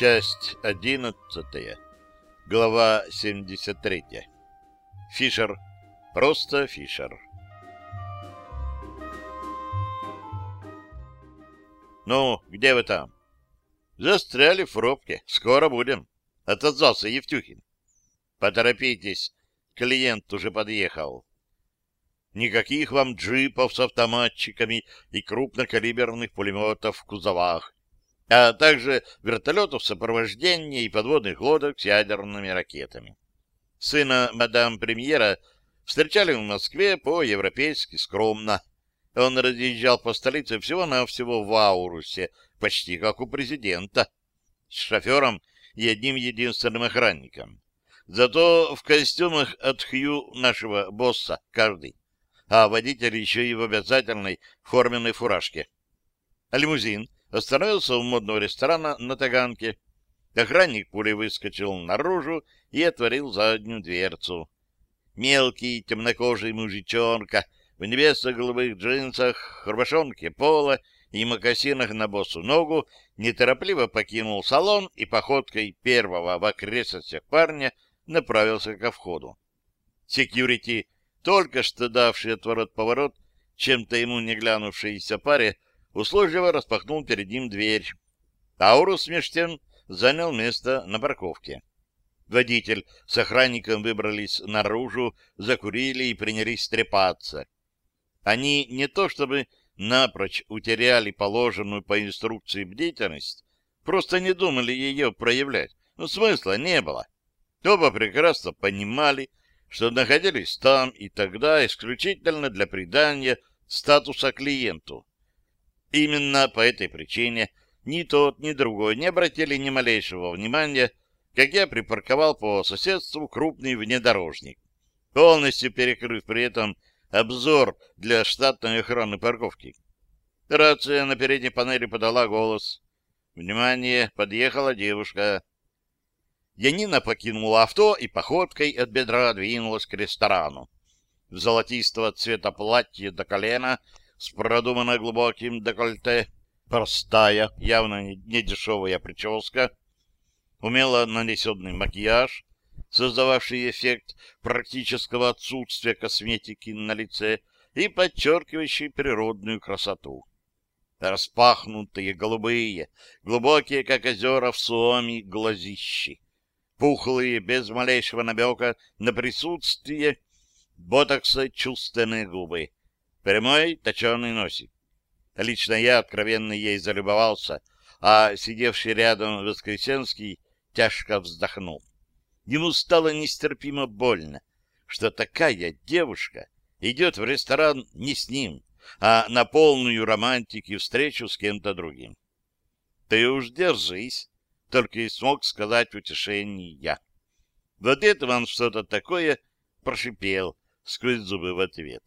Часть одиннадцатая. Глава 73. Фишер. Просто Фишер. «Ну, где вы там?» «Застряли в пробке. Скоро будем», — отозвался Евтюхин. «Поторопитесь, клиент уже подъехал». Никаких вам джипов с автоматчиками и крупнокалиберных пулеметов в кузовах, а также вертолетов сопровождения и подводных лодок с ядерными ракетами. Сына мадам премьера встречали в Москве по-европейски скромно. Он разъезжал по столице всего-навсего в Аурусе, почти как у президента, с шофером и одним единственным охранником. Зато в костюмах от Хью нашего босса каждый а водитель еще и в обязательной форменной фуражке. Лимузин остановился у модного ресторана на Таганке. Охранник пулей выскочил наружу и отворил заднюю дверцу. Мелкий темнокожий мужичонка в небесно-голубых джинсах, рубашонке пола и мокасинах на босу ногу неторопливо покинул салон и походкой первого в окрестностях парня направился ко входу. Секьюрити только что давший отворот-поворот, чем-то ему не глянувшейся паре, услужливо распахнул перед ним дверь. Аурус, меж занял место на парковке. Водитель с охранником выбрались наружу, закурили и принялись трепаться. Они не то чтобы напрочь утеряли положенную по инструкции бдительность, просто не думали ее проявлять, но смысла не было. Оба прекрасно понимали, что находились там и тогда исключительно для придания статуса клиенту. Именно по этой причине ни тот, ни другой не обратили ни малейшего внимания, как я припарковал по соседству крупный внедорожник, полностью перекрыв при этом обзор для штатной охраны парковки. Рация на передней панели подала голос. «Внимание! Подъехала девушка!» Янина покинула авто и походкой от бедра двинулась к ресторану. В золотистого цвета платье до колена с продуманно глубоким декольте, простая, явно не дешевая прическа, умело нанесенный макияж, создававший эффект практического отсутствия косметики на лице и подчеркивающий природную красоту. Распахнутые голубые, глубокие, как озера в Суоми, глазищи. Пухлые, без малейшего намека на присутствие ботокса чувственные губы, прямой точеный носик. Лично я откровенно ей залюбовался, а сидевший рядом Воскресенский тяжко вздохнул. Ему стало нестерпимо больно, что такая девушка идет в ресторан не с ним, а на полную романтики встречу с кем-то другим. Ты уж держись, только и смог сказать в утешении я. Вот это вам что-то такое прошипел сквозь зубы в ответ.